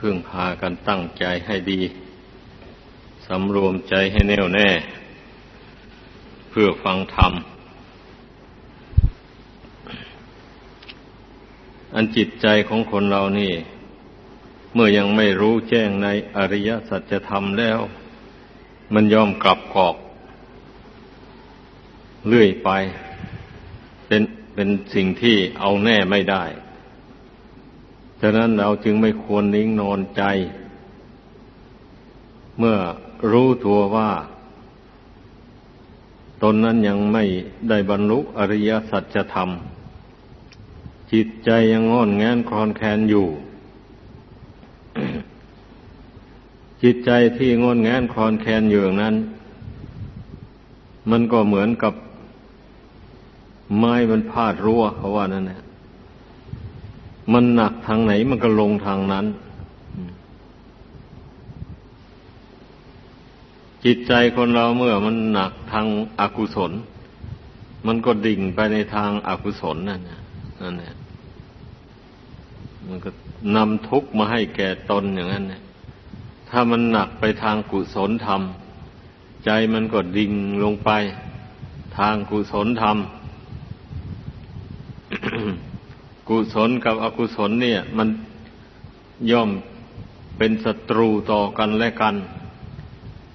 พึ่งพากันตั้งใจให้ดีสำรวมใจให้แน่วแน่ เพื่อฟังธรรม อันจิตใจของคนเรานี่ เมื่อยังไม่รู้แจ้งในอริยสัจธรรมแล้ว มันยอมกลับกอกเรื่อยไป เป็นเป็นสิ่งที่เอาแน่ไม่ได้ะนั้นเราจึงไม่ควรนิ่งนอนใจ เมื่อรู้ตัวว่า ตนนั้นยังไม่ได้บรรลุอริยสัจธรรม จิตใจยังงอนแงนคลอนแคลนอยู่ จิตใจที่งอนแงนคลอนแคลนอยู่อย่างนั้น มันก็เหมือนกับไม้มันพาดรั้วเขาว่านั่นแหละ มันหนักทางไหนมันก็ลงทางนั้น จิตใจคนเราเมื่อมันหนักทางอากุศล มันก็ดิ่งไปในทางอากุศลนั่นนั่นแหละมันก็นำทุกข์มาให้แก่ตนอย่างนั้นเนี่ยถ้ามันหนักไปทางกุศลธรรม ใจมันก็ดิ่งลงไป ทางกุศลธรรม กุศลกับอกุศลเนี่ย มันย่อมเป็นศัตรูต่อกันและกัน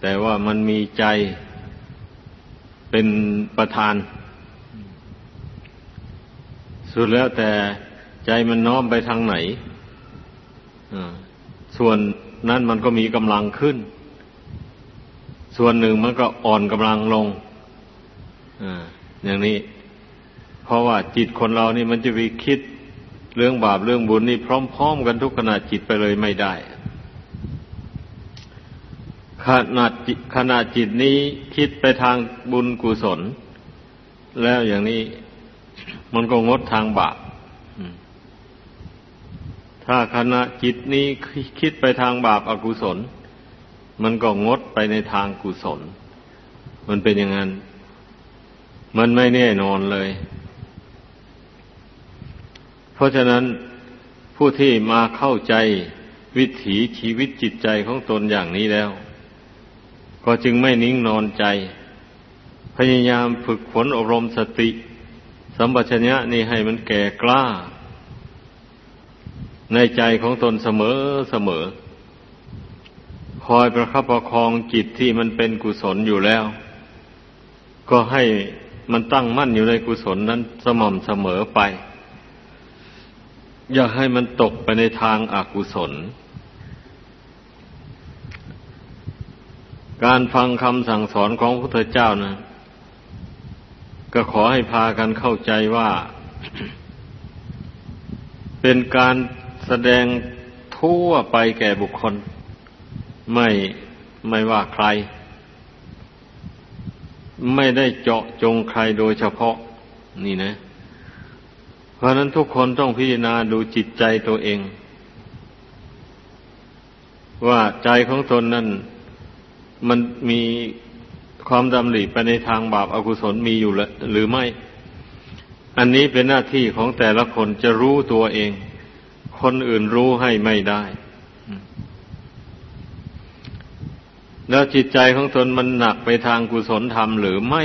แต่ว่ามันมีใจเป็นประธาน สุดแล้วแต่ใจมันน้อมไปทางไหนส่วนนั้นมันก็มีกำลังขึ้น ส่วนหนึ่งมันก็อ่อนกำลังลงออย่างนี้ เพราะว่าจิตคนเรานี่มันจะไปคิด เรื่องบาปเรื่องบุญนี่พร้อมๆกันทุกขณะจิตไปเลยไม่ได้ขนาดขณะจิตนี้คิดไปทางบุญกุศล แล้วอย่างนี้มันก็งดทางบาปถ้าขณะจิตนี้คิดไปทางบาปอากุศล มันก็งดไปในทางกุศล มันเป็นอย่างนั้น มันไม่แน่นอนเลย ราะฉะนั้นผู้ที่มาเข้าใจวิถีชีวิตจิตใจของตนอย่างนี้แล้ว ก็จึงไม่นิ่งนอนใจ พยายามฝึกฝนอบรมสติ สัมปชัญญะนี่ให้มันแก่กล้า ในใจของตนเสมอเสมอ คอยประคับประคองจิตที่มันเป็นกุศลอยู่แล้ว ก็ให้มันตั้งมั่นอยู่ในกุศลนั้นสม่ำเสมอไป อย่าให้มันตกไปในทางอากุศล การฟังคำสั่งสอนของพระพุทธเจ้านะ ก็ขอให้พากันเข้าใจว่า เป็นการแสดงทั่วไปแก่บุคคล ไม่ไม่ว่าใคร ไม่ได้เจาะจงใครโดยเฉพาะ นี่นะ เพราะนั้นทุกคนต้องพิจารณาดูจิตใจตัวเอง ว่าใจของตนนั้นมันมีความดำริไปในทางบาปอากุศลมีอยู่หรือไม่ อันนี้เป็นหน้าที่ของแต่ละคนจะรู้ตัวเอง คนอื่นรู้ให้ไม่ได้ แล้วจิตใจของตนมันหนักไปทางกุศลธรรมหรือไม่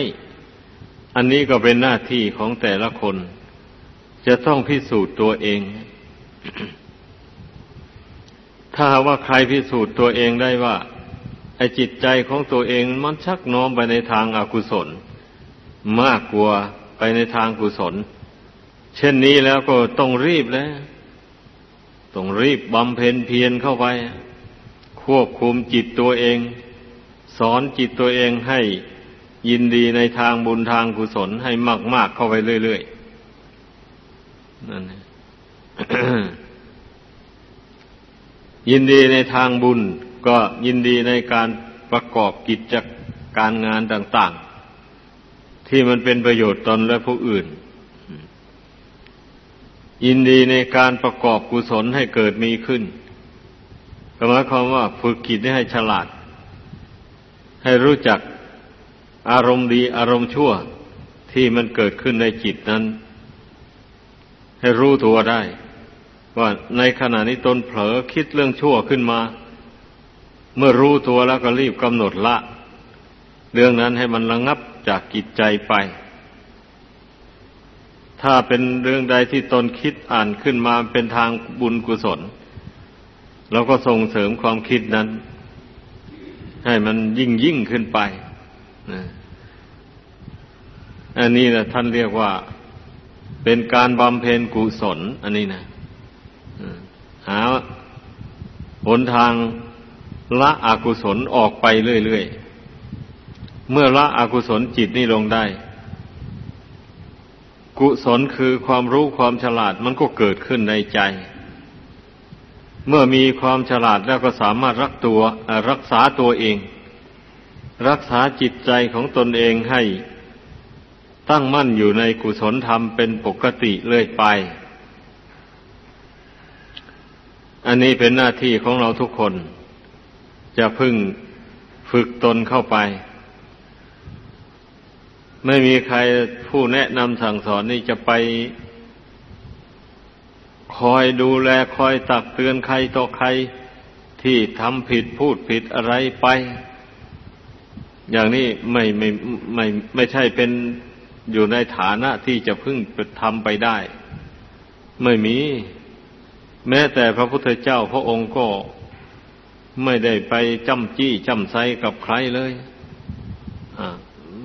อันนี้ก็เป็นหน้าที่ของแต่ละคน จะต้องพิสูจน์ตัวเอง ถ้าว่าใครพิสูจน์ตัวเองได้ว่า ไอจิตใจของตัวเองมันชักน้อมไปในทางอากุศล มากกว่าไปในทางกุศล เช่นนี้แล้วก็ต้องรีบแล้วต้องรีบบำเพ็ญเพียรเข้าไป ควบคุมจิตตัวเอง สอนจิตตัวเองให้ยินดีในทางบุญทางกุศลให้มาก ๆ เข้าไปเรื่อย ๆ นั่นยินดีในทางบุญ ก็ยินดีในการประกอบกิจการงานต่าง ๆ ที่มันเป็นประโยชน์ตนและผู้อื่น ยินดีในการประกอบกุศลให้เกิดมีขึ้นก็หมายความว่าฝึกกิจให้ฉลาด ให้รู้จักอารมณ์ดีอารมณ์ชั่วที่มันเกิดขึ้นในจิตนั้น ให้รู้ตัวได้ ว่าในขณะนี้ตนเผลอคิดเรื่องชั่วขึ้นมา เมื่อรู้ตัวแล้วก็รีบกำหนดละ เรื่องนั้นให้มันระงงับจากกิจใจไป ถ้าเป็นเรื่องใดที่ตนคิดอ่านขึ้นมาเป็นทางบุญกุศลเราก็ส่งเสริมความคิดนั้น ให้มันยิ่งยิ่งขึ้นไปอันนี้นะท่านเรียกว่า เป็นการบำเพ็ญกุศล อันนี้นะหาหนทางละอกุศลออกไปเรื่อยๆ เมื่อละอกุศลจิตนี่ลงได้ กุศลคือความรู้ความฉลาดมันก็เกิดขึ้นในใจ เมื่อมีความฉลาดแล้วก็สามารถรักตัวรักษาตัวเอง รักษาจิตใจของตนเองให้ ตั้งมั่นอยู่ในกุศลธรรมเป็นปกติเรื่อยไป อันนี้เป็นหน้าที่ของเราทุกคน จะพึ่งฝึกตนเข้าไป ไม่มีใครผู้แนะนำสั่งสอนนี่จะไป คอยดูแลคอยตักเตือนใครต่อใครที่ทำผิดพูดผิดอะไรไป อย่างนี้ไม่ไม่ไม่ไม่ใช่เป็น อยู่ในฐานะที่จะพึ่งทำไปได้ ไม่มี แม้แต่พระพุทธเจ้าพระองค์ก็ไม่ได้ไปจำจี้จำไซกับใครเลย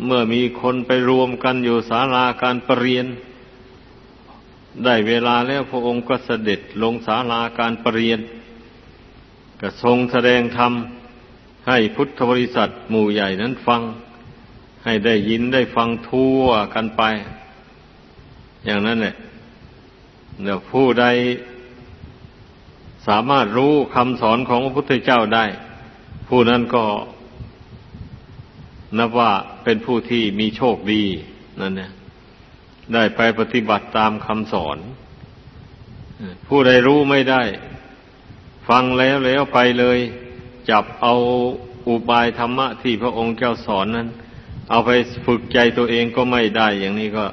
เมื่อมีคนไปรวมกันอยู่ศาลาการประเรียน ได้เวลาแล้วพระองค์ก็เสด็จลงศาลาการประเรียนก็ทรงแสดงธรรมให้พุทธบริษัทหมู่ใหญ่นั้นฟัง ให้ได้ยินได้ฟังทั่วกันไป อย่างนั้นแหละเดี๋ยวผู้ใดสามารถรู้คำสอนของพระพุทธเจ้าได้ ผู้นั้นก็ นับว่าเป็นผู้ที่มีโชคดีนั่นเนี่ยได้ไปปฏิบัติตามคำสอน ผู้ใดรู้ไม่ได้ ฟังแล้วแล้วไปเลย จับเอาอุบายธรรมะที่พระองค์เจ้าสอนนั้น เอาไปฝึกใจตัวเองก็ไม่ได้ อย่างนี้ก็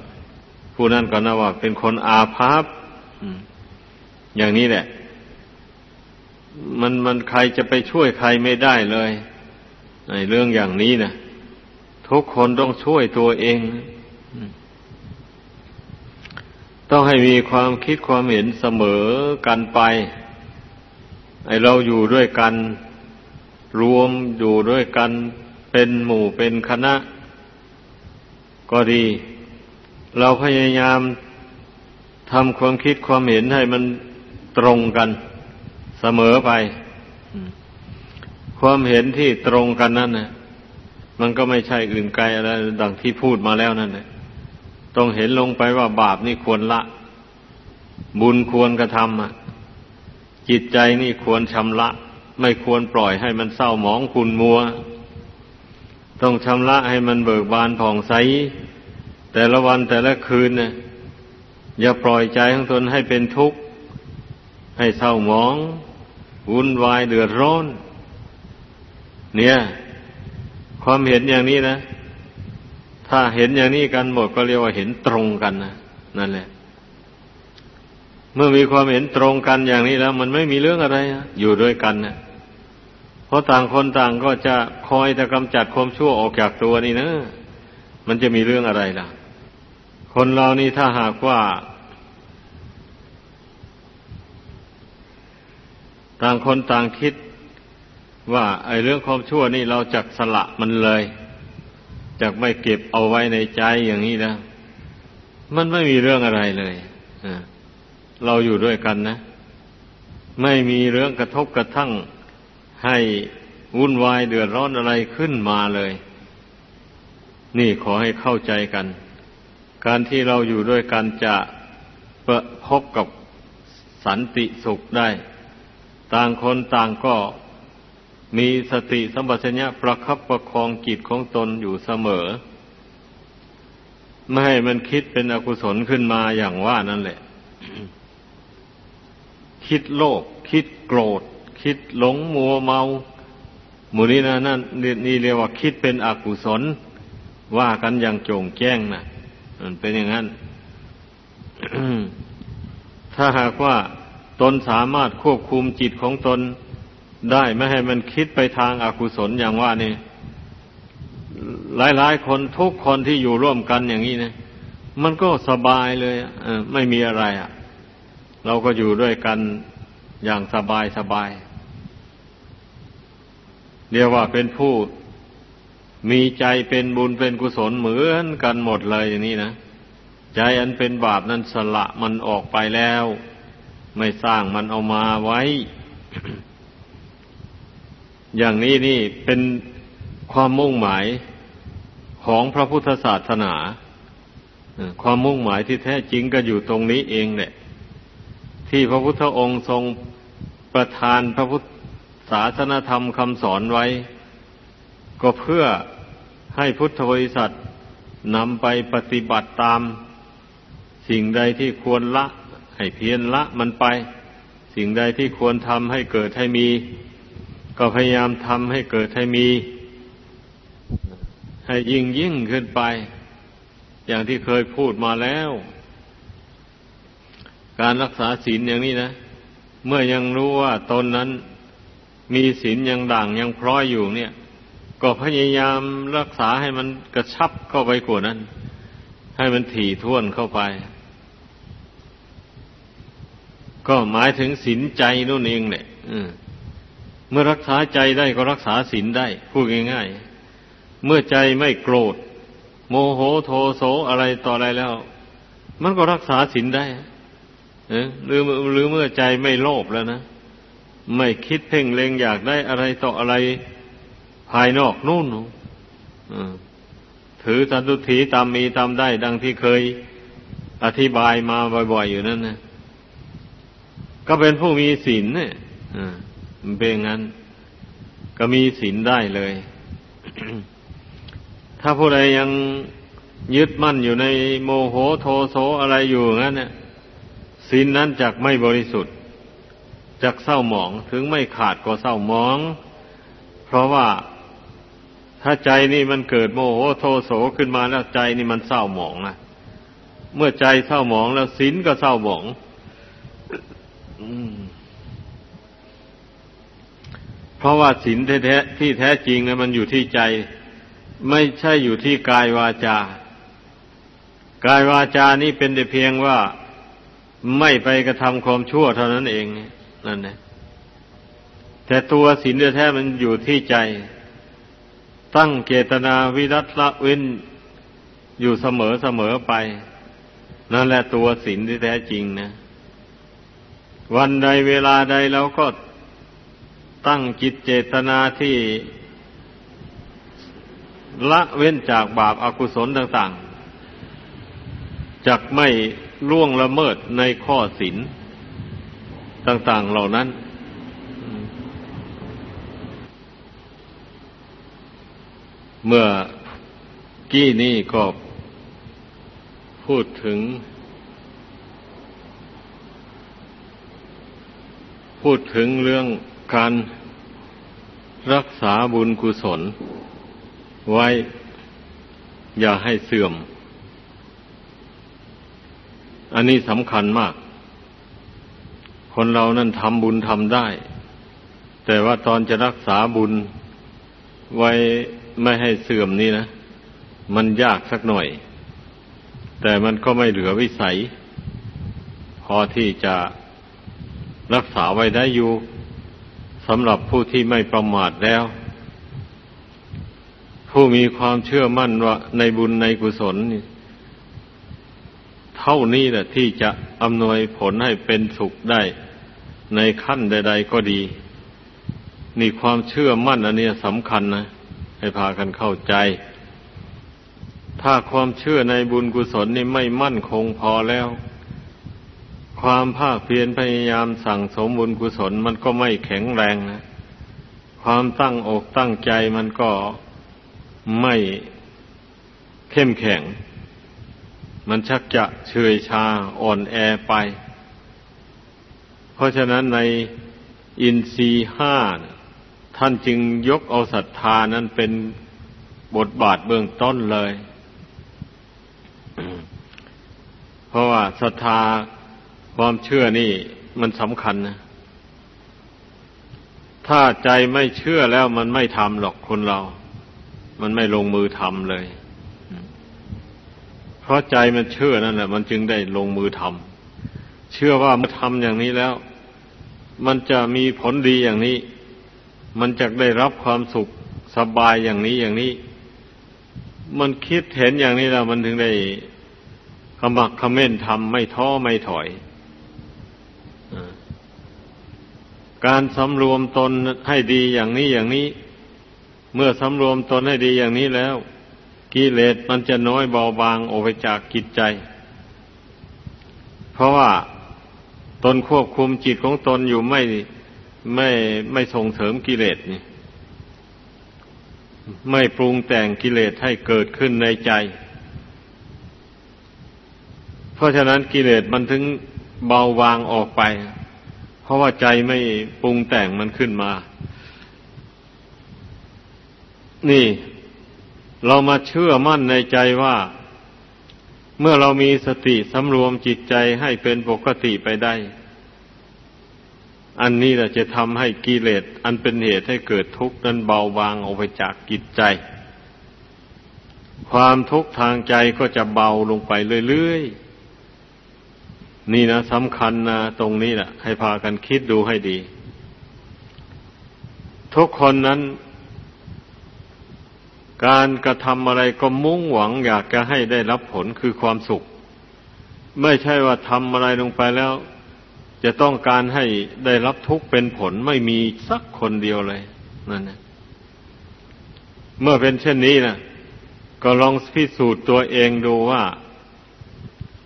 ผู้นั้นก็น่าว่า เป็นคนอาภัพอย่างนี้แหละ มันมันใครจะไปช่วยใครไม่ได้เลยในเรื่องอย่างนี้นะทุกคนต้องช่วยตัวเอง ต้องให้มีความคิดความเห็นเสมอกันไป ไอเราอยู่ด้วยกัน รวมอยู่ด้วยกันเป็นหมู่เป็นคณะ ก็ดี เราพยายามทำความคิดความเห็นให้มันตรงกันเสมอไป ความเห็นที่ตรงกันนั่นนะมันก็ไม่ใช่อื่นไกลอะไรดังที่พูดมาแล้วนั่นแหละต้องเห็นลงไปว่าบาปนี่ควรละ บุญควรกระทำอะ จิตใจนี่ควรชำระ ไม่ควรปล่อยให้มันเศร้าหมองคุณมัว ต้องชำระให้มันเบิกบานผ่องใส แต่ละวันแต่ละคืนเนี่ยอย่าปล่อยใจของตนให้เป็นทุกข์ ให้เศร้าหมอง วุ่นวายเดือดร้อน เนี่ย ความเห็นอย่างนี้นะ ถ้าเห็นอย่างนี้กันหมดก็เรียกว่าเห็นตรงกันนะนั่นแหละ เมื่อมีความเห็นตรงกันอย่างนี้แล้ว มันไม่มีเรื่องอะไร อยู่ด้วยกันนะ เพราะต่างคนต่างก็จะคอยจะกำจัดความชั่วออกจากตัวนี่นะ มันจะมีเรื่องอะไรล่ะ คนเรานี่ถ้าหากว่า ต่างคนต่างคิดว่า ไอ้เรื่องความชั่วนี่เราจักสละมันเลยจักไม่เก็บเอาไว้ในใจอย่างนี้นะมันไม่มีเรื่องอะไรเลยเราอยู่ด้วยกันนะ ไม่มีเรื่องกระทบกระทั่ง ให้วุ่นวายเดือดร้อนอะไรขึ้นมาเลย นี่ขอให้เข้าใจกัน การที่เราอยู่ด้วยกันจะประพบกับสันติสุขได้ ต่างคนต่างก็มีสติสัมปชัญญะประคับประคองจิตของตนอยู่เสมอ ไม่ให้มันคิดเป็นอกุศลขึ้นมาอย่างว่านั่นแหละ คิดโลภคิดโกรธ คิดหลงมัวเมาหมู่นี้นะนั่นนี่เรียกว่าคิดเป็นอกุศล ว่ากันอย่างโจงแจ้งนะมันเป็นอย่างนั้น ถ้าหากว่าตนสามารถควบคุมจิตของตนได้ไม่ให้มันคิดไปทางอากุศลอย่างว่านี่ หลาย ๆ คนทุกคนที่อยู่ร่วมกันอย่างนี้นะมันก็สบายเลยไม่มีอะไรอะ่ะ เราก็อยู่ด้วยกันอย่างสบายสบาย เรียกว่าเป็นผู้มีใจเป็นบุญเป็นกุศลเหมือนกันหมดเลยอย่างนี้นะ ใจอันเป็นบาปนั้นสละมันออกไปแล้ว ไม่สร้างมันเอามาไว้ อย่างนี้นี่เป็นความมุ่งหมายของพระพุทธศาสนาความมุ่งหมายที่แท้จริงก็อยู่ตรงนี้เองแหละ ที่พระพุทธองค์ทรงประทานพระพุทธ ศาสนธรรมคำสอนไว้ ก็เพื่อให้พุทธบริษัทนำไปปฏิบัติตาม สิ่งใดที่ควรละ ให้เพียรละมันไป สิ่งใดที่ควรทำให้เกิดให้มี ก็พยายามทำให้เกิดให้มี ให้ยิ่งยิ่งขึ้นไป อย่างที่เคยพูดมาแล้ว การรักษาศีลอย่างนี้นะ เมื่อยังรู้ว่าตนนั้น มีศีลยังด่างยังพร้อยอยู่เนี่ย ก็พยายามรักษาให้มันกระชับเข้าไปกว่านั้น ให้มันถี่ท่วนเข้าไป ก็หมายถึงศีลใจนู่นเองเนี่ยเมื่อรักษาใจได้ก็รักษาศีลได้พูดง่ายๆ เมื่อใจไม่โกรธ โมโหโทโสอะไรต่ออะไรแล้ว มันก็รักษาศีลได้หรือหรือเมื่อใจไม่โลภแล้วนะ ไม่คิดเพ่งเลงอยากได้อะไรต่ออะไรภายนอกนู่นถือสันตุถีตามมีตามได้ ดังที่เคยอธิบายมาบ่อย ๆ อยู่นั่นนะก็เป็นผู้มีศีลเนี่ยมันเป็นงั้น ก็มีศีลได้เลย ถ้าผู้ใดยังยึดมั่นอยู่ในโมโหโทโสอะไรอยู่งั้นเนี่ยศีลนั้นจักไม่บริสุทธิ์ จากเศร้าหมองถึงไม่ขาดก็เศร้าหมอง เพราะว่าถ้าใจนี่มันเกิดโมโหโทโสขึ้นมาแล้วใจนี่มันเศร้าหมองอะเมื่อใจเศร้าหมองแล้วศีลก็เศร้าหมองเพราะว่าศีลแท้ที่แท้จริงนะมันอยู่ที่ใจ ไม่ใช่อยู่ที่กายวาจา กายวาจานี่เป็นแต่เพียงว่าไม่ไปกระทำความชั่วเท่านั้นเองนั่ นั่นะแต่ตัวศีลแท้มันอยู่ที่ใจ ตั้งเจตนาวิรัตละเว้นอยู่เสมอเสมอไป นั่นแหละตัวศีลที่แท้จริงนะ วันใดเวลาใดเราก็ตั้งจิตเจตนาที่ละเว้นจากบาปอากุศลต่าง ๆจักไม่ล่วงละเมิดในข้อศีล ต่าง ๆ เหล่านั้น เมื่อกี้นี้ก็พูดถึง พูดถึงเรื่องการรักษาบุญกุศล ไว้อย่าให้เสื่อม อันนี้สำคัญมาก คนเรานั้นทำบุญทำได้ แต่ว่าตอนจะรักษาบุญไว้ไม่ให้เสื่อมนี่นะ มันยากสักหน่อย แต่มันก็ไม่เหลือวิสัย พอที่จะรักษาไว้ได้อยู่สำหรับผู้ที่ไม่ประมาทแล้ว ผู้มีความเชื่อมั่นว่าในบุญในกุศลนี่ เท่านี้แหละที่จะอำนวยผลให้เป็นสุขได้ ในขั้นใด ๆ ก็ดี นี่ความเชื่อมั่นอันนี้สำคัญนะ ให้พากันเข้าใจ ถ้าความเชื่อในบุญกุศลนี่ไม่มั่นคงพอแล้ว ความภาคเพียรพยายามสั่งสมบุญกุศลมันก็ไม่แข็งแรงนะ ความตั้งอกตั้งใจมันก็ไม่เข้มแข็ง มันชักจะเฉยชาอ่อนแอไป เพราะฉะนั้นในอินทรีห้าท่านจึงยกเอาศรัทธานั้นเป็นบทบาทเบื้องต้นเลย เพราะว่าศรัทธาความเชื่อนี่มันสำคัญนะ ถ้าใจไม่เชื่อแล้วมันไม่ทำหรอกคนเรา มันไม่ลงมือทำเลย เพราะใจมันเชื่อนั่นแหละมันจึงได้ลงมือทำเชื่อว่าเมื่อทำอย่างนี้แล้ว มันจะมีผลดีอย่างนี้ มันจะได้รับความสุขสบายอย่างนี้อย่างนี้ มันคิดเห็นอย่างนี้แล้ว มันถึงได้ขมักขม้นทำไม่ท้อไม่ถอยการสำรวมตนให้ดีอย่างนี้อย่างนี้ เมื่อสำรวมตนให้ดีอย่างนี้แล้ว กิเลสมันจะน้อยเบาบางออกไปจากกิจใจ เพราะว่าตนควบคุมจิตของตนอยู่ไม่ไม่ไม่ส่งเสริมกิเลสนี่ ไม่ปรุงแต่งกิเลสให้เกิดขึ้นในใจ เพราะฉะนั้นกิเลสมันถึงเบาบางออกไป เพราะว่าใจไม่ปรุงแต่งมันขึ้นมา นี่ เรามาเชื่อมั่นในใจว่า เมื่อเรามีสติสำรวมจิตใจให้เป็นปกติไปได้ อันนี้แหละจะทำให้กิเลสอันเป็นเหตุให้เกิดทุกข์นั้นเบาบางออกไปจากจิตใจ ความทุกข์ทางใจก็จะเบาลงไปเรื่อยๆ นี่นะสำคัญนะตรงนี้แหละให้พากันคิดดูให้ดี ทุกคนนั้น การกระทำอะไรก็มุ่งหวังอยากจะให้ได้รับผลคือความสุข ไม่ใช่ว่าทำอะไรลงไปแล้ว จะต้องการให้ได้รับทุกข์เป็นผลไม่มีสักคนเดียวเลยนั่นนะเมื่อเป็นเช่นนี้นะก็ลองพิสูจน์ตัวเองดูว่า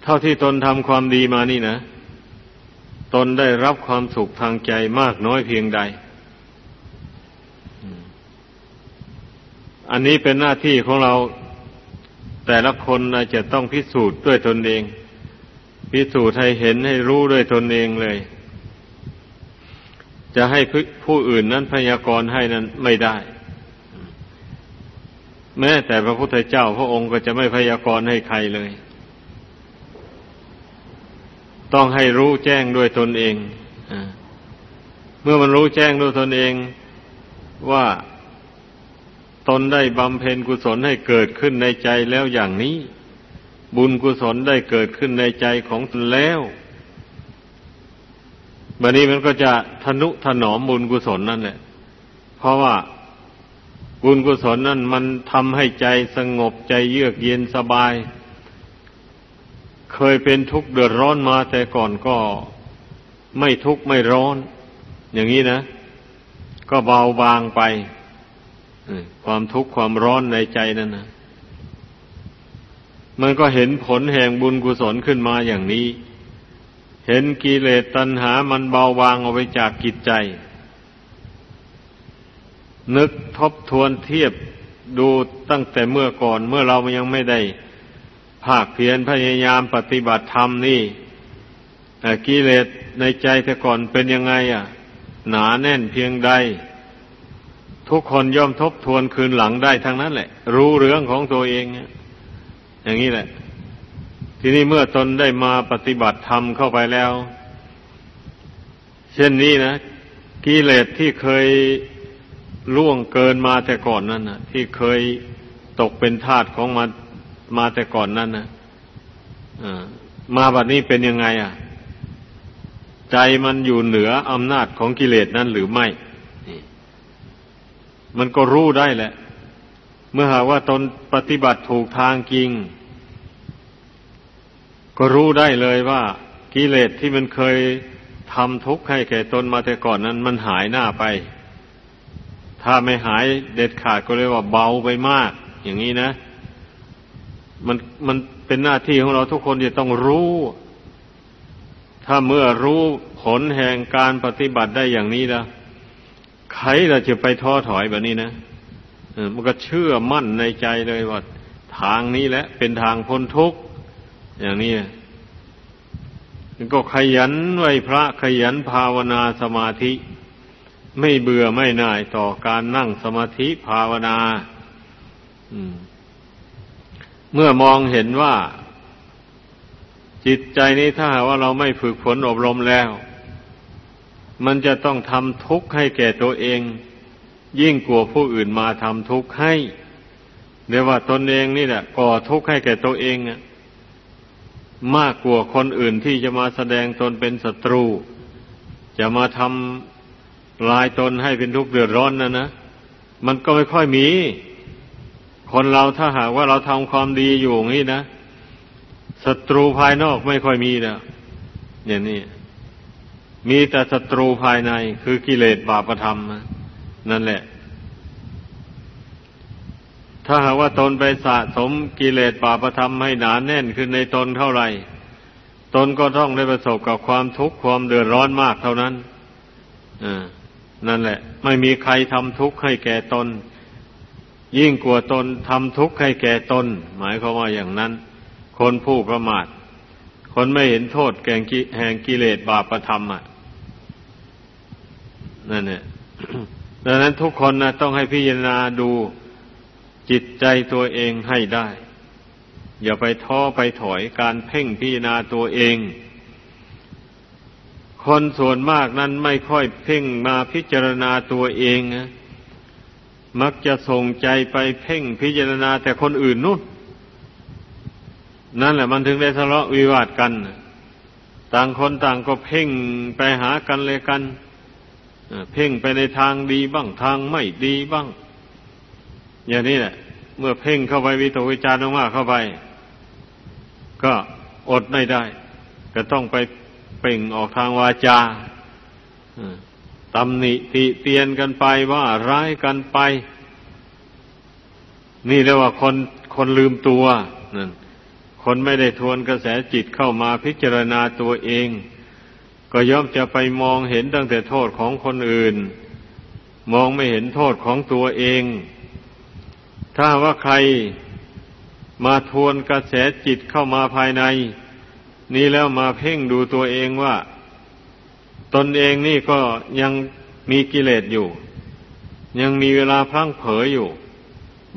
เท่าที่ตนทำความดีมานี่นะ ตนได้รับความสุขทางใจมากน้อยเพียงใด อันนี้เป็นหน้าที่ของเราแต่ละคนจจะต้องพิสูจน์ด้วยตนเอง พิสูจน์ให้เห็นให้รู้ด้วยตนเองเลย จะให้ผู้อื่นนั้นพยากรณ์ให้นั้นไม่ได้ แม้แต่พระพุทธเจ้าพระองค์ก็จะไม่พยากรณ์ให้ใครเลย ต้องให้รู้แจ้งด้วยตนเองเมื่อมันรู้แจ้งด้วยตนเองว่า ตนได้บำเพ็ญกุศลให้เกิดขึ้นในใจแล้วอย่างนี้ บุญกุศลได้เกิดขึ้นในใจของตนแล้วบันนี้มันก็จะทนุถนอมบุญกุศลนั่นแหละ เพราะว่าบุญกุศลนั่นมันทำให้ใจสงบใจเยือกเย็นสบาย เคยเป็นทุกข์เดือดร้อนมาแต่ก่อนก็ไม่ทุกข์ไม่ร้อน อย่างนี้นะ ก็เบาบางไป ความทุกข์ความร้อนในใจนั่นนะมันก็เห็นผลแห่งบุญกุศลขึ้นมาอย่างนี้ เห็นกิเลสตัณหามันเบาบางออกไปจากกิจใจ นึกทบทวนเทียบดูตั้งแต่เมื่อก่อน เมื่อเรายังไม่ได้ภาคเพียรพยายามปฏิบัติธรรมนี่กิเลสในใจแต่ก่อนเป็นยังไง อะ หนาแน่นเพียงใด ทุกคนย่อมทบทวนคืนหลังได้ทั้งนั้นแหละ รู้เรื่องของตัวเอง อย่างนี้แหละ ทีนี้เมื่อตนได้มาปฏิบัติธรรมเข้าไปแล้ว เช่นนี้นะกิเลสที่เคยล่วงเกินมาแต่ก่อนนั่นนะที่เคยตกเป็นทาสของมันมาแต่ก่อนนั้นนะมาบัดนี้เป็นยังไง อะ ใจมันอยู่เหนืออำนาจของกิเลสนั้นหรือไม่ มันก็รู้ได้แหละ เมื่อหากว่าตนปฏิบัติถูกทางจริง ก็รู้ได้เลยว่ากิเลสที่มันเคยทำทุกข์ให้แก่ตนมาแต่ก่อนนั้น มันหายหน้าไป ถ้าไม่หายเด็ดขาดก็เรียกว่าเบาไปมาก อย่างนี้นะ มันมันเป็นหน้าที่ของเราทุกคนจะต้องรู้ ถ้าเมื่อรู้ผลแห่งการปฏิบัติได้อย่างนี้แล้ว ใครเราจะไปท้อถอยแบบนี้นะมันก็เชื่อมั่นในใจเลยว่า ทางนี้แหละ เป็นทางพ้นทุกข์อย่างนี้มันก็ขยันไหวพระขยันภาวนาสมาธิ ไม่เบื่อไม่น่ายต่อการนั่งสมาธิภาวนาเมื่อมองเห็นว่า จิตใจนี้ถ้าว่าเราไม่ฝึกฝนอบรมแล้ว มันจะต้องทำทุกข์ให้แก่ตัวเอง ยิ่งกลัวผู้อื่นมาทำทุกข์ให้เรียกว่าตนเองนี่แหละก่อทุกข์ให้แก่ตัวเองมากกว่าคนอื่นที่จะมาแสดงตนเป็นศัตรู จะมาทำลายตนให้เป็นทุกข์เดือดร้อนนะนะมันก็ไม่ค่อยมี คนเราถ้าหากว่าเราทำความดีอยู่อย่างนี้นะศัตรูภายนอกไม่ค่อยมีนะอย่างนี้ มีแต่ศัตรูภายในคือกิเลสบาปธรรม นั่นแหละ ถ้าหากว่าตนไปสะสมกิเลสบาปธรรมให้หนานแน่นขึ้นในตนเท่าไหร่ ตนก็ต้องได้ประสบกับความทุกข์ความเดือดร้อนมากเท่านั้นอ่านั่นแหละ ไม่มีใครทำทุกข์ให้แก่ตน ยิ่งกว่าตนทำทุกข์ให้แก่ตน หมายความว่าอย่างนั้น คนผู้ประมาท คนไม่เห็นโทษแก่แห่งกิเลสบาปธรรมอะ นั่นเนี่ยดังนั้นทุกคนนะต้องให้พิจารณาดูจิตใจตัวเองให้ได้ อย่าไปท้อไปถอยการเพ่งพิจารณาตัวเอง คนส่วนมากนั้นไม่ค่อยเพ่งมาพิจารณาตัวเองนะมักจะส่งใจไปเพ่งพิจารณาแต่คนอื่นนู่นนั่นแหละมันถึงได้ทะเลาะวิวาทกัน ต่างคนต่างก็เพ่งไปหากันเลยกัน เพ่งไปในทางดีบ้างทางไม่ดีบ้าง อย่างนี้แหละ เมื่อเพ่งเข้าไปวิตกวิจารณ์มากเข้าไป ก็อดไม่ได้ ก็ต้องไปเป่งออกทางวาจาตำหนิติเตียนกันไปว่าร้ายกันไป นี่เรียกว่าคนคนลืมตัวนั่นคนไม่ได้ทวนกระแสจิตเข้ามาพิจารณาตัวเอง ก็ย่อมจะไปมองเห็นตั้งแต่โทษของคนอื่น มองไม่เห็นโทษของตัวเอง ถ้าว่าใครมาทวนกระแสจิตเข้ามาภายใน นี้แล้วมาเพ่งดูตัวเองว่า ตนเองนี่ก็ยังมีกิเลสอยู่ ยังมีเวลาพลั้งเผยอยู่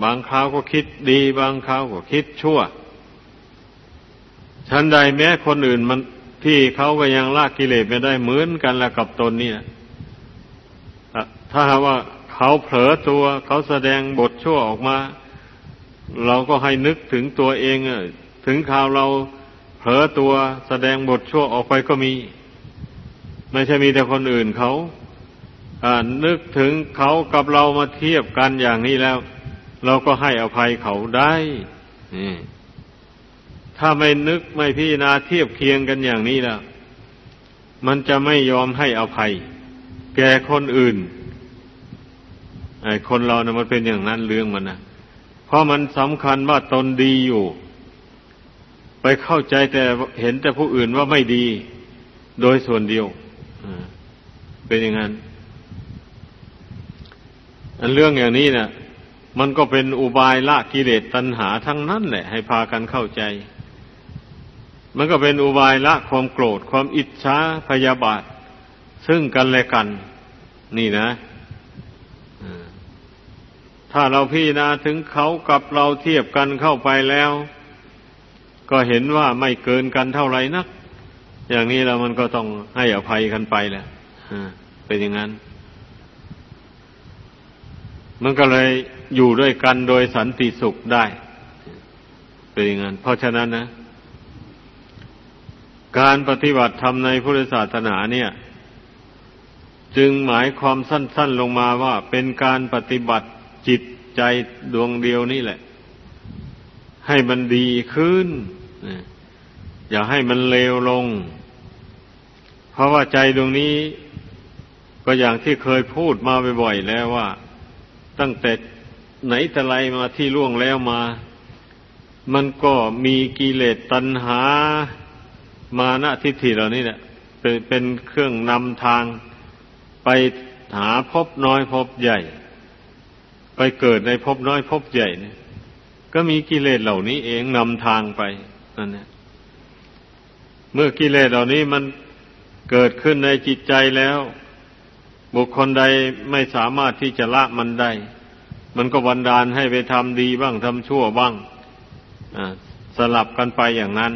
บางคราวก็คิดดี บางคราวก็คิดชั่วฉันใดแม้คนอื่นมัน ที่เขาก็ยังละกิเลสไม่ได้เหมือนกันละกับตนนี่นะถ้าว่าเขาเผลอตัวเขาแสดงบทชั่วออกมา เราก็ให้นึกถึงตัวเองถึงข่าวเราเผลอตัวแสดงบทชั่วออกไปก็มี ไม่ใช่มีแต่คนอื่นเขานึกถึงเขากับเรามาเทียบกันอย่างนี้แล้ว เราก็ให้อภัยเขาได้ ถ้าไม่นึกไม่พิจารณาเทียบเคียงกันอย่างนี้ล้วมันจะไม่ยอมให้อภัย แก่คนอื่นไอ้คนเรานะมันเป็นอย่างนั้นเรื่องมันนะเพราะมันสำคัญว่าตนดีอยู่ ไปเข้าใจแต่เห็นแต่ผู้อื่นว่าไม่ดี โดยส่วนเดียวเป็นอย่างนั้น อันเรื่องอย่างนี้นะ่ะมันก็เป็นอุบายละกิเลสตัณหาทั้งนั้นแหละ ให้พากันเข้าใจ มันก็เป็นอุบายละความโกรธความอิจฉาพยาบาท ซึ่งกันและกัน นี่นะถ้าเราพิจารณาถึงเขากับเราเทียบกันเข้าไปแล้ว ก็เห็นว่าไม่เกินกันเท่าไหรนัก อย่างนี้แล้วมันก็ต้องให้อภัยกันไปแหละเป็นอย่างนั้น มันก็เลยอยู่ด้วยกันโดยสันติสุขได้ เป็นอย่างนั้น เพราะฉะนั้นนะ การปฏิบัติธรรมในพุทธศาสนาเนี่ย จึงหมายความสั้น ๆลงมาว่าเป็นการปฏิบัติจิตใจดวงเดียวนี่แหละ ให้มันดีขึ้น อย่าให้มันเลวลง เพราะว่าใจดวงนี้ ก็อย่างที่เคยพูดมาบ่อยๆแล้วว่า ตั้งแต่ไหนแต่ไรมาที่ล่วงแล้วมา มันก็มีกิเลสตัณหา มานะทิฏฐิเหล่านี้เนี่ยเป็นเป็นเครื่องนำทางไปหาพบน้อยพบใหญ่ ไปเกิดในพบน้อยพบใหญ่เนี่ยก็มีกิเลสเหล่านี้เองนำทางไปนั่นแหละเมื่อกิเลสเหล่านี้มันเกิดขึ้นในจิตใจแล้ว บุคคลใดไม่สามารถที่จะละมันได้ มันก็บันดาลให้ไปทำดีบ้างทำชั่วบ้างสลับกันไปอย่างนั้น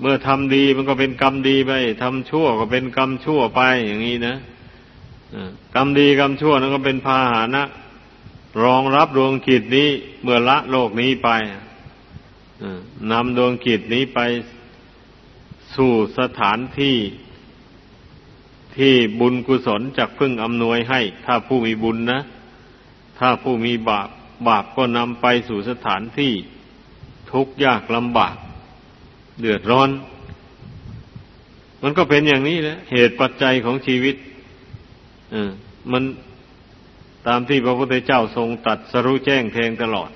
เมื่อทำดีมันก็เป็นกรรมดีไปทำชั่วก็เป็นกรรมชั่วไปอย่างนี้นะกรรมดีกรรมชั่วนั้นก็เป็นพาหานะ รองรับดวงกิจนี้เมื่อละโลกนี้ไปนำดวงกิจนี้ไปสู่สถานที่ที่บุญกุศลจากพึ่งอำนวยให้ ถ้าผู้มีบุญนะ ถ้าผู้มีบาปบาปก็นำไปสู่สถานที่ทุกข์ยากลำบาก เดือดร้อน มันก็เป็นอย่างนี้แหละเหตุปัจจัยของชีวิตอมันตามที่พระพุทธเจ้าทรงตัดสรู้แจ้งแทงตลอด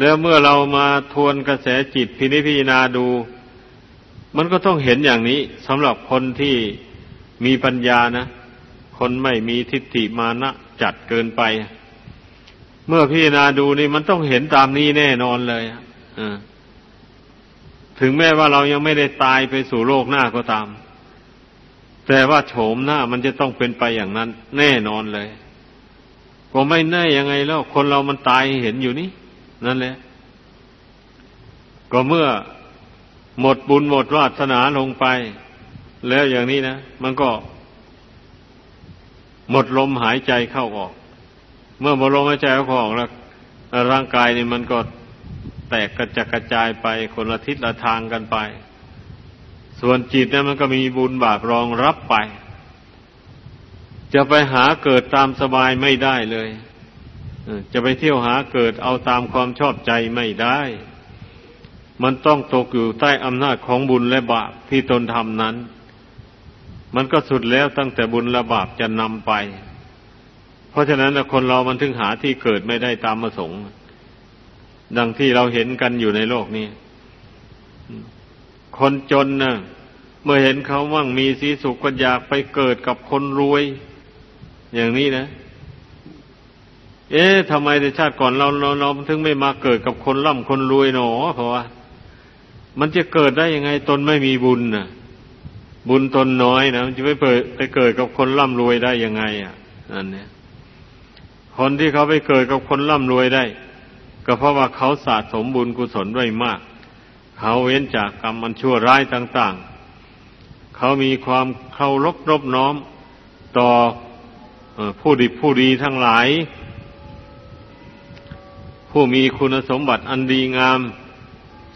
แล้วเมื่อเรามาทวนกระแสจิตพินิพิจารณาดู มันก็ต้องเห็นอย่างนี้สำหรับคนที่มีปัญญานะ คนไม่มีทิฏฐิมานะจัดเกินไป เมื่อพิจารณาดูนี่มันต้องเห็นตามนี้แน่นอนเลยอ ถึงแม้ว่าเรายังไม่ได้ตายไปสู่โลกหน้าก็ตาม แต่ว่าโฉมหน้ามันจะต้องเป็นไปอย่างนั้น แน่นอนเลยก็ไม่แน่ยังไงแล้ว คนเรามันตายเห็นอยู่นี่นั่นแหละ ก็เมื่อหมดบุญหมดวาสนาลงไป แล้วอย่างนี้นะมันก็ หมดลมหายใจเข้าออก เมื่อหมดลมหายใจเข้าออกแล้วร่างกายนี่มันก็ แตกกระจัดกระจายไปคนละทิศละทางกันไป ส่วนจิตนั้นมันก็มีบุญบาปรองรับไป จะไปหาเกิดตามสบายไม่ได้เลยจะไปเที่ยวหาเกิดเอาตามความชอบใจไม่ได้ มันต้องตกอยู่ใต้อำนาจของบุญและบาปที่ตนทำนั้น มันก็สุดแล้วตั้งแต่บุญและบาปจะนำไป เพราะฉะนั้นคนเรามันถึงหาที่เกิดไม่ได้ตามประสงค์ ดังที่เราเห็นกันอยู่ในโลกนี้ คนจนนะ่ะเมื่อเห็นเขาว่างมีสีสุขก็อยากไปเกิดกับคนรวย อย่างนี้นะ เอ๊ะทำไมในชาติก่อนเราเราเราถึงไม่มาเกิดกับคนร่ำคนรวยหนอเพราะว่ามันจะเกิดได้ยังไงตนไม่มีบุญนะ่ะ บุญตนน้อยนะมันจะไปเปิดไปเกิดกับคนร่ำรวยได้ยังไง อะนั่นเนี่ยคนที่เขาไปเกิดกับคนร่ำรวยได้ ก็เพราะว่าเขาสะสมบุญกุศลไว้มาก เขาเว้นจากกรรมมันชั่วร้ายต่าง ๆ เขามีความเคารพรบน้อมต่อผู้ดีผู้ดีทั้งหลาย ผู้มีคุณสมบัติอันดีงาม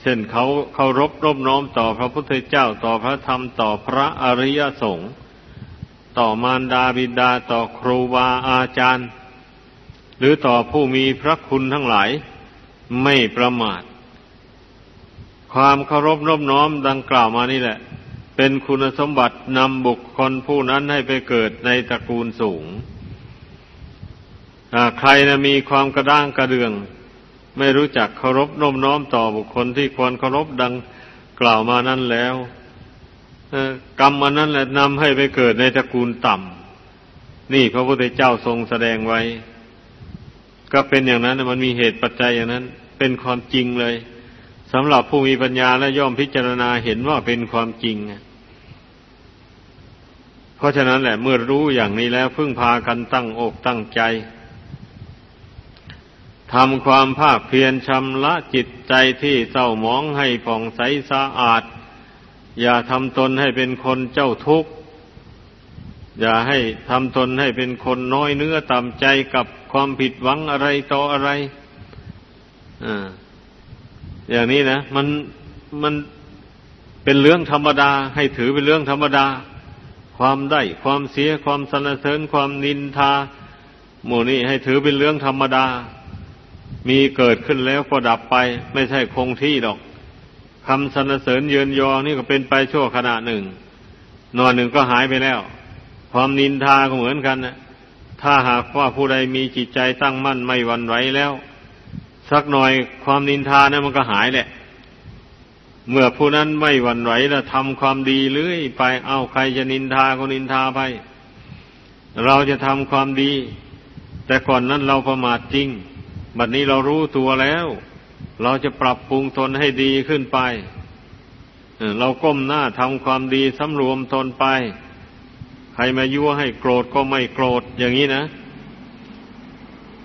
เช่นเขาเคารพรบน้อมต่อพระพุทธเจ้าต่อพระธรรมต่อพระอริยสงฆ์ต่อมารดาบิดาต่อครูบาอาจารย์ หรือต่อผู้มีพระคุณทั้งหลาย ไม่ประมาท ความเคารพนบน้อมดังกล่าวมานี่แหละ เป็นคุณสมบัตินำบุคคลผู้นั้นให้ไปเกิดในตระกูลสูง ใครนะมีความกระด้างกระเดือง ไม่รู้จักเคารพนบน้อมต่อบุคคลที่ควรเคารพดังกล่าวมานั้นแล้วกรรมมันนั้นแหละนำให้ไปเกิดในตระกูลต่ำนี่พระพุทธเจ้าทรงแสดงไว้ ก็เป็นอย่างนั้นมันมีเหตุปัจจัยอย่างนั้น เป็นความจริงเลยสำหรับผู้มีปัญญาและย่อมพิจารณาเห็นว่าเป็นความจริง เพราะฉะนั้นแหละเมื่อรู้อย่างนี้แล้วพึ่งพากันตั้งอกตั้งใจทำความภาคเพียรชำระจิตใจที่เศร้าหมองให้ผ่องใสสะอาด อย่าทำตนให้เป็นคนเจ้าทุกข์ อย่าให้ทำตนให้เป็นคนน้อยเนื้อต่ำใจกับความผิดหวังอะไรต่ออะไรอ่าอย่างนี้นะ มันมันเป็นเรื่องธรรมดา ให้ถือเป็นเรื่องธรรมดา ความได้ ความเสียความสนเสริญความนินทาหมู่นี้ให้ถือเป็นเรื่องธรรมดา มีเกิดขึ้นแล้วก็ดับไป ไม่ใช่คงที่ดอกคำสนเสริญเยินยอนี่ก็เป็นไปชั่วขณะหนึ่งนอนหนึ่งก็หายไปแล้ว ความนินทาก็เหมือนกันนะถ้าหากว่าผู้ใดมีจิตใจตั้งมั่นไม่หวั่นไหวแล้ว สักหน่อยความนินทานะมันก็หายแหละ เมื่อผู้นั้นไม่หวั่นไหวแล้วทำความดีเรื่อยไปเอาใครจะนินทาก็นินทาไป เราจะทำความดี แต่ก่อนนั้นเราประมาทจริง บัดนี้เรารู้ตัวแล้ว เราจะปรับปรุงตนให้ดีขึ้นไป เราก้มหน้าทำความดีสำรวมตนไป ครมายั่วให้โกรธก็ไม่โกรธอย่างนี้นะ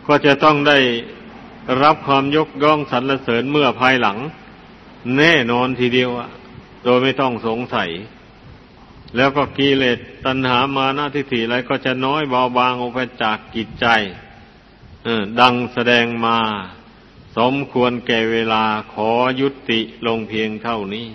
ก็จะต้องได้รับความยกย่องสรรเสริญเมื่อภายหลัง แน่นอนทีเดียวอะโดยไม่ต้องสงสัย แล้วก็กิเลสตัณหามานาทิฏฐิอะไรก็จะน้อยเบาบางออกไปจากกิจใจดังแสดงมา สมควรแก่เวลาขอยุติลงเพียงเท่านี้